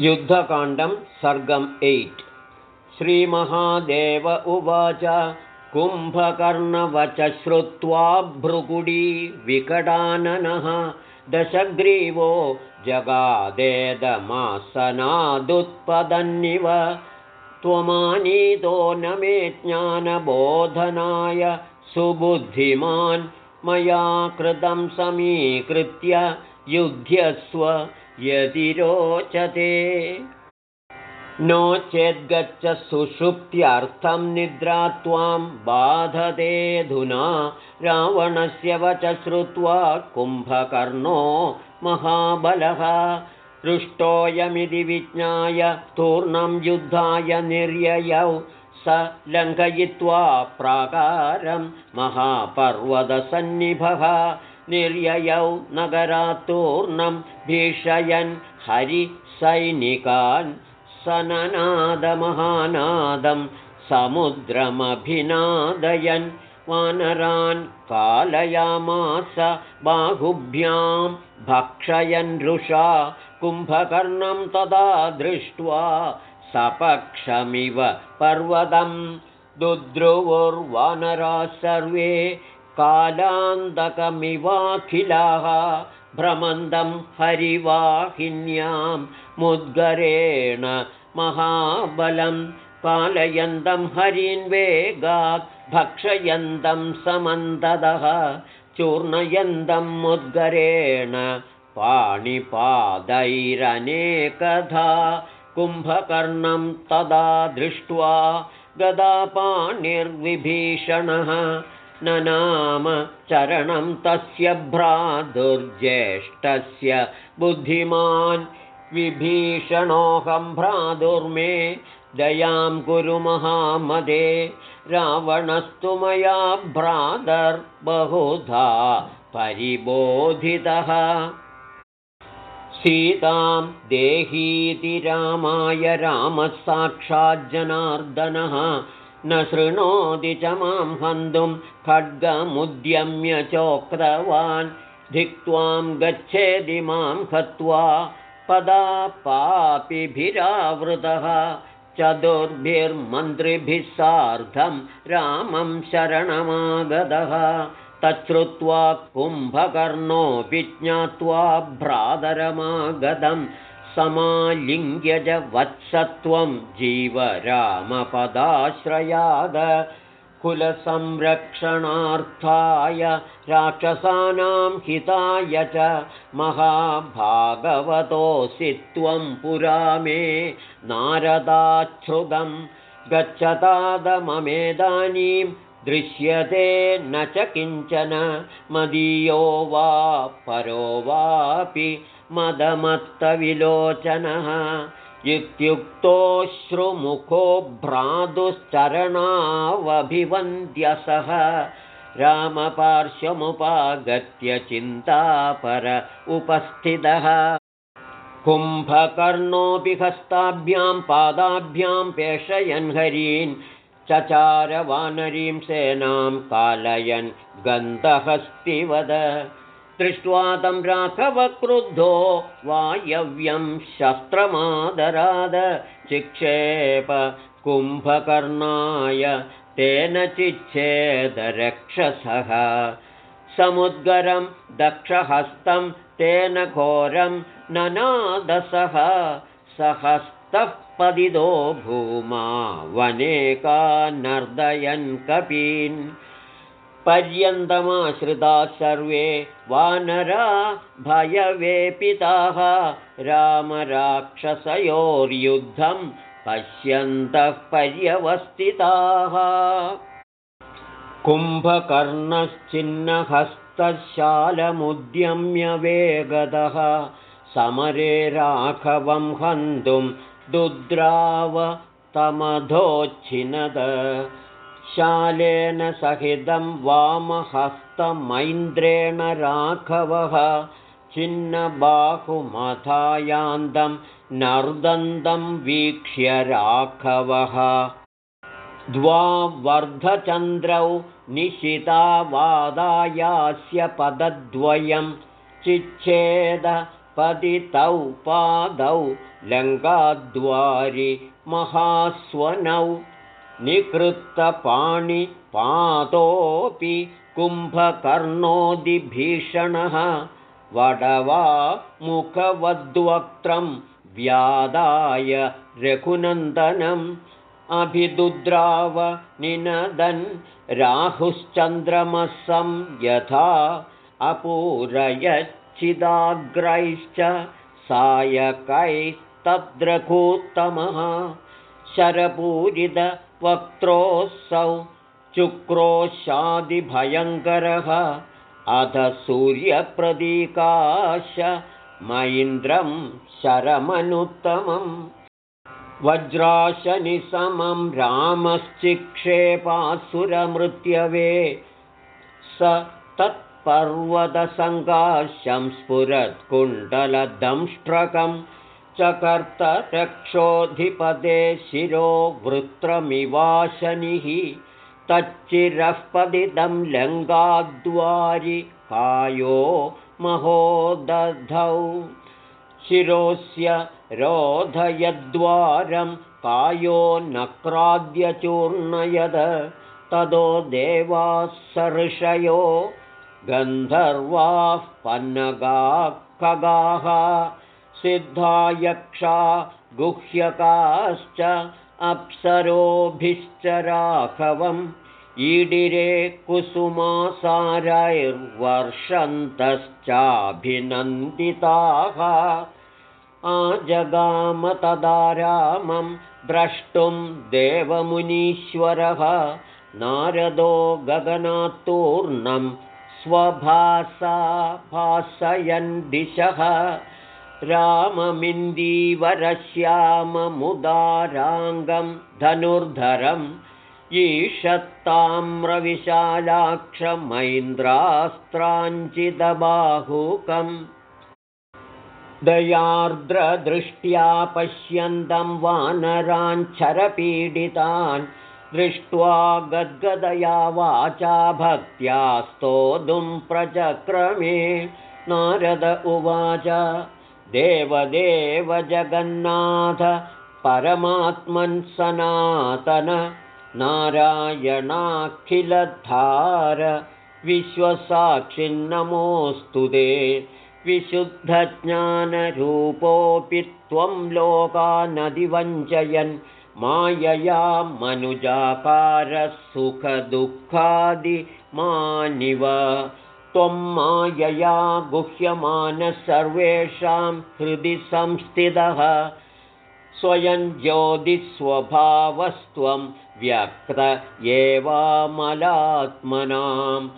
युद्धकाण्डं सर्गम् eight. श्रीमहादेव उवाच कुम्भकर्णवच श्रुत्वा भृगुडी विकटाननः दशग्रीवो जगादेदमासनादुत्पदन्निव। त्वमानीतो न मे ज्ञानबोधनाय सुबुद्धिमान् मया कृतं समीकृत्य युध्यस्व यदि रोचते नो चेद्गच्छ सुषुप्त्यर्थं निद्रा त्वां बाधतेऽधुना रावणस्य वच श्रुत्वा कुम्भकर्णो महाबलः। दृष्टोऽयमिति विज्ञाय तूर्णं युद्धाय निर्ययौ स लङ्घयित्वा प्राकारं महापर्वतसन्निभः निर्ययौ नगरात्तूर्णं भीषयन् हरिसैनिकान् सननादमहानादं समुद्रमभिनादयन् वानरान् कालयामास बाहुभ्यां भक्षयन् रुषा कुम्भकर्णं तदा दृष्ट्वा सपक्षमिव पर्वतं दुद्रुवुर्वानराः सर्वे कालान्तकमिवाखिलाः भ्रमन्दं हरिवाहिन्यां मुद्गरेण महाबलं पालयन्तं हरीन् वेगात् भक्षयन्तं समन्ददः चूर्णयन्तं मुद्गरेण पाणिपादैरनेकधा कुम्भकर्णं तदा दृष्ट्वा गदापाणिर्विभीषणः न नाम चरणं तस्य भ्रातुर्ज्येष्ठस्य बुद्धिमान् विभीषणोऽहं भ्रातुर्मे दयां कुरु महामदे रावणस्तु मया भ्रातर्बहुधा परिबोधितः। सीतां देहीति रामाय रामः साक्षाज्जनार्दनः न शृणोति च मां हन्तुं खड्गमुद्यम्य चोक्तवान् धिक्त्वां गच्छेदि मां हत्वा पदा पापिभिरावृतः चतुर्भिर्मन्त्रिभिः सार्धं रामं शरणमागतः। तच्छ्रुत्वा कुम्भकर्णोऽपि ज्ञात्वा भ्रातरमागतम् समालिङ्ग्यज वत्सत्वं जीव रामपदाश्रयाद कुलसंरक्षणार्थाय राक्षसानां हिताय च महाभागवतोऽसि त्वं पुरा मे नारदाच्छ्रुतं गच्छतादममेदानीं दृश्यते न च किञ्चन मदीयो वा परो वापि मदमत्तविलोचनः। इत्युक्तोऽश्रुमुखो भ्रातुश्चरणावभिवन्द्यसः रामपार्श्वमुपागत्य चिन्तापर उपस्थितः। कुम्भकर्णोऽपि हस्ताभ्यां पादाभ्यां पेषयन् हरीन्। चचारवानरीं सेनां कालयन् गन्धहस्तिवद दृष्ट्वा तं राघवक्रुद्धो वायव्यं शस्त्रमादराद चिक्षेप कुम्भकर्णाय तेन चिच्छेदरक्षसः समुद्गरं दक्षहस्तं तेन घोरं ननादसः। सहस्तः पदिदो भूमा वनेका नर्दयन् कपीन् पर्यन्तमाश्रिताः सर्वे वानरा भयवेपिताः रामराक्षसयोर्युद्धं पश्यन्तः पर्यवस्थिताः। कुम्भकर्णश्चिन्नहस्तशालमुद्यम्य वेगदः समरे राघवं हन्तुं दुद्राव तमधोच्छिनद शालेन सहितं वामहस्तमैन्द्रेण राघवः छिन्नबाहुमथायान्तं नर्दन्तं वीक्ष्य राघवः। द्वावर्धचन्द्रौ निशितावादायास्य पदद्वयं चिच्छेद पतितौ पादौ लङ्काद्वारि महास्वनौ निकृत्तपाणिपातोऽपि कुम्भकर्णोदिभीषणः वडवा मुखवद्वक्त्रं व्यादाय रघुनन्दनम् अभिदुद्राव निनदन् राहुश्चन्द्रमसं यथा अपूरयच्छिदाग्रैश्च सायकैस्तद्रघूत्तमः शरपूरितवक्त्रोऽसौ चुक्रोशादिभयङ्करः अध सूर्यप्रदीकाश मैन्द्रं शरमनुत्तमम् वज्राशनिसमं रामश्चिक्षेपासुरमृत्यवे स तत्पर्वतसङ्काशं चकर्तरक्षोऽधिपदे शिरो वृत्रमिवाशनिः तच्चिरः पदिदं लङ्गाद्वारि कायो महोदधौ। शिरोस्य रोधयद्वारं कायो नक्राद्यचूर्णयद तदो देवाः सर्षयो गन्धर्वाः पन्नगाः सिद्धा यक्षा गुह्यकाश्च अप्सरोभिश्च राघवम्। ईडिरे कुसुमासारैर्वर्षन्तश्चाभिनन्दिताः। आजगाम तदा रामं द्रष्टुं देवमुनीश्वरः। नारदो गगनात्तूर्णं स्वभासा भासयन् दिशः राममिन्दीवरश्याममुदाराङ्गं धनुर्धरम् ईषत्ताम्रविशालाक्षमैन्द्रास्त्राञ्चिदबाहुकम् दयार्द्रदृष्ट्या पश्यन्तं वानराञ्छरपीडितान् दृष्ट्वा गद्गदया वाचा भक्त्या स्तोतुं प्रचक्रमे। नारद उवाच देवदेव जगन्नाथ परमात्मन् सनातन नारायणाखिलधार विश्वसाक्षिन्नमोऽस्तु ते। विशुद्धज्ञानरूपोऽपि त्वं लोकानदिवञ्चयन् मायया मनुजाकारसुखदुःखादिमानिव त्वं मायया गुह्यमानः सर्वेषां हृदि संस्थितः। स्वयं ज्योतिस्वभावस्त्वं व्यक्त एवामलात्मनाम्।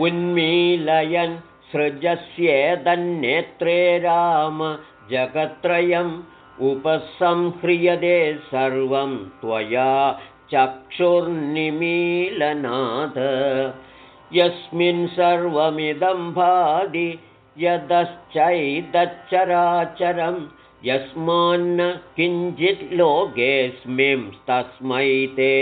उन्मीलयन् सृजस्येदन्नेत्रे राम। जगत्त्रयम् उपसंह्रियते सर्वं त्वया चक्षुर्निमीलनाथ यस्मिन् सर्वमिदं भादि यदश्चैदच्चराचरम् यस्मान्न किञ्चित् लोकेऽस्मिंस्तस्मै ते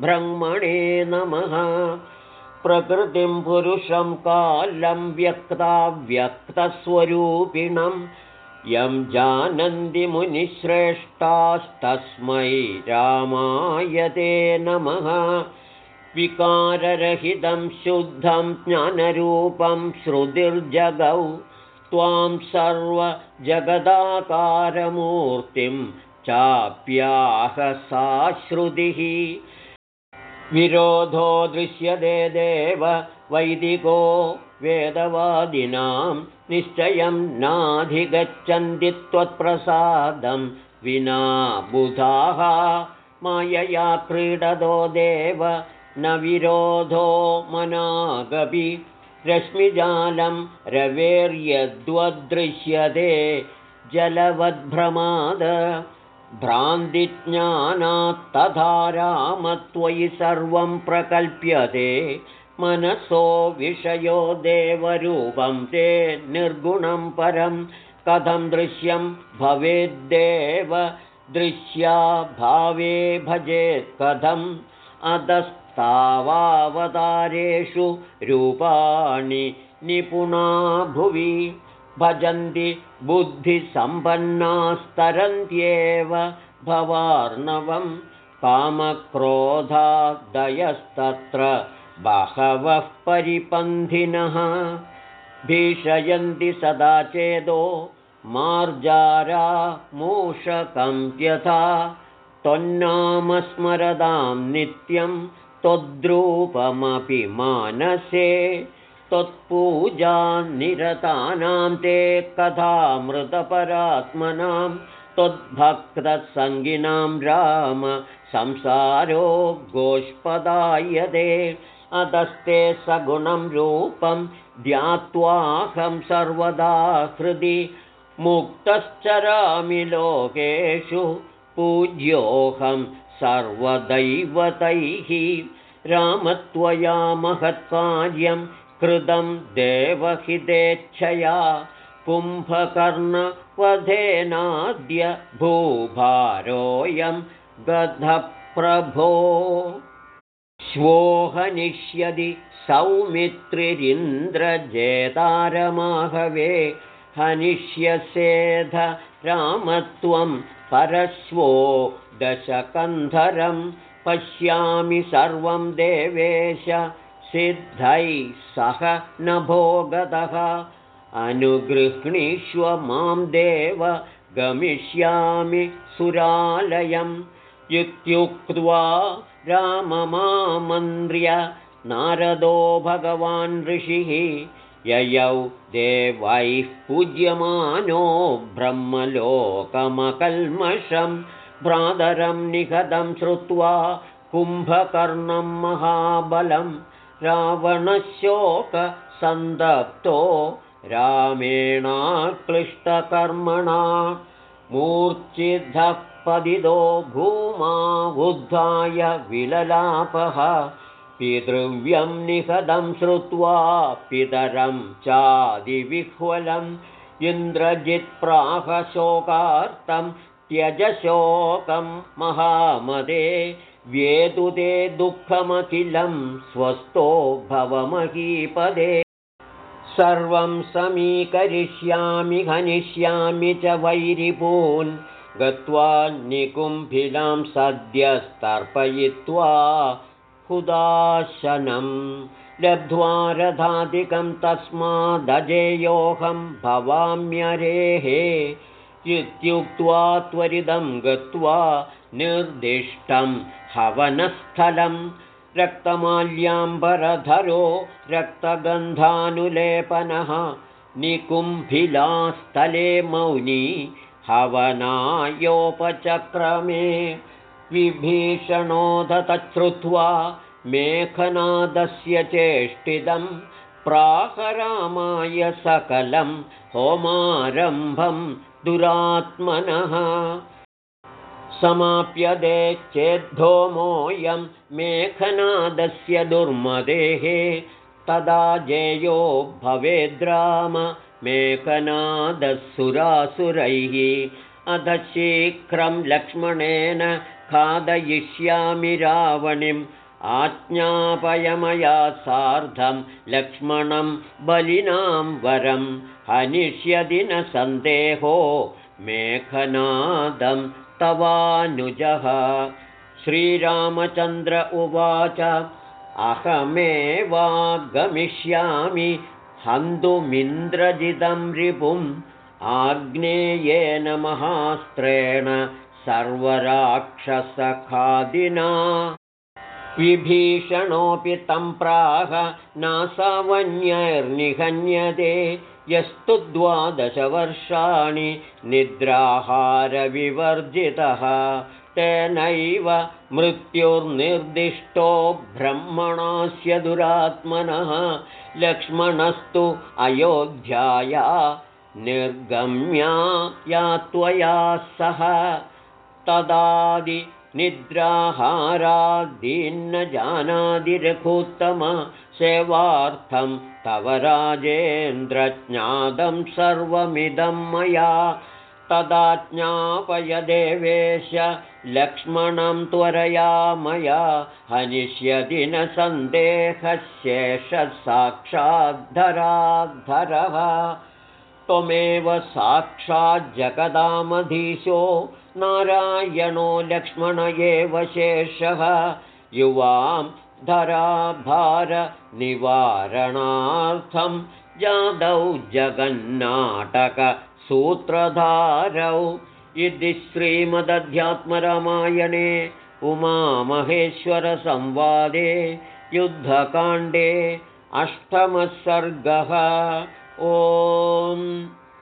ब्रह्मणे नमः। प्रकृतिं पुरुषं कालं व्यक्ताव्यक्तस्वरूपिणं यं जानन्ति मुनिश्रेष्ठास्तस्मै रामाय ते नमः विकाररहितं शुद्धं ज्ञानरूपं श्रुतिर्जगौ त्वां सर्वजगदाकारमूर्तिं चाप्याह सा श्रुतिः विरोधो दृश्यते देव वैदिको वेदवादिनां निश्चयं नाधिगच्छन्ति त्वत्प्रसादं विना बुधाः। मायया क्रीडतो देव न विरोधो मनागपि रश्मिजालं रवेर्यद्वदृश्यते जलवद्भ्रमाद भ्रान्तिज्ञानात्तथा रामत्वयि सर्वं प्रकल्प्यते मनसो विषयो देवरूपं ते निर्गुणं परं कथं दृश्यं भवेद्देव दृश्या भावे भजेत् कथम् अधस्तावावतारेषु रूपाणि निपुणा भुवि। भजन्ति बुद्धिसम्पन्नास्तरन्त्येव भवार्णवं कामक्रोधादयस्तत्र बहवः परिपन्थिनः। भीषयन्ति सदा चेदो मार्जारा मूषकं यथा त्वन्नामस्मरदां नित्यं त्वद्रूपमपि मानसे त्वत्पूजानिरतानां ते कथामृतपरात्मनां त्वद्भक्तसङ्गिनां राम संसारो गोष्पदायते। अतस्ते सगुणं रूपं ध्यात्वाहं सर्वदा हृदि मुक्तश्चरामि लोकेषु पूज्योऽहं सर्वदैवतैः रामत्वया महत्कार्यं कृतं देवहितेच्छया कुम्भकर्णवधेनाद्य भूभारोऽयं गधप्रभो। श्वोहनिष्यदि सौमित्रिरिन्द्रजेतारमाहवे हनिष्यसेध रामत्वं परश्वो दशकन्धरं पश्यामि सर्वं देवेश सिद्धैः सह नभोगतः अनुगृह्णीष्व मां देव गमिष्यामि सुरालयम् इत्युक्त्वा राममामन्द्र्य नारदो भगवान् ऋषिः ययौ देवैः पूज्यमानो ब्रह्मलोकमकल्मषं भ्रातरं निगतं श्रुत्वा कुम्भकर्णं महाबलं रावणशोकसन्दप्तो रामेणाक्लिष्टकर्मणा मूर्च्छिद्धः पदिदो भूमा बुद्धाय विललापः पितृव्यं निहदं श्रुत्वा पितरं चादिविह्वलम् इन्द्रजित्प्राहशोकार्तं त्यजशोकं महामदे। व्येतुते दुःखमखिलं स्वस्थो भवमहीपदे। सर्वं समीकरिष्यामि हनिष्यामि च वैरिपून्। गत्वा निकुम्भिलां सद्यस्तर्पयित्वा हुदाशनं लब्ध्वा रथादिकं तस्मादजेयोऽहं भवाम्यरेः इत्युक्त्वा त्वरिदं गत्वा निर्दिष्टं हवनस्थलं रक्तमाल्याम्बरधरो रक्तगन्धानुलेपनः निकुम्भिलास्थले मौनी हवनायोपचक्रमे विभीषणोदतच्छ्रुत्वा मेघनादस्य चेष्टिदं प्राहरामाय सकलं होमारम्भं दुरात्मनः। समाप्यदे चेद्धोमोऽयं मेघनादस्य दुर्मदेः। तदा जेयो भवेद्राम मेघनादसुरासुरैः अध शीघ्रं लक्ष्मणेन खादयिष्यामि रावणिम्। आज्ञापयमया सार्धं लक्ष्मणं बलिनां वरं। हनिष्यदि न सन्देहो मेघनादं तवानुजः। श्रीरामचन्द्र उवाच अहमेवागमिष्यामि हन्तुमिन्द्रजितं रिपुम्। आग्नेयेन महास्त्रेण सर्वराक्षसखादिना। विभीषणोऽपि तं प्राह नासावन्यैर्निहन्यते यस्तु द्वादशवर्षाणि निद्राहारविवर्जितः। तेनैव मृत्युर्निर्दिष्टो ब्रह्मणास्य दुरात्मनः। लक्ष्मणस्तु अयोध्याया निर्गम्या या त्वया सह तदादि निद्राहारादीन्न जानादिरघुत्तम सेवार्थं तव राजेन्द्रज्ञातं सर्वमिदं मया। तदा ज्ञापय देवेश लक्ष्मणं त्वरया मया हनिष्यदि न सन्देहशेषसाक्षाद्धराद्धरः त्वमेव साक्षाज्जगदामधीशो नारायणो लक्ष्मण एव शेषः। युवां धराभारनिवारणार्थं जादौ जगन्नाटकसूत्रधारौ इति श्रीमदध्यात्मरामायणे उमामहेश्वरसंवादे युद्धकाण्डे अष्टमः सर्गः ओ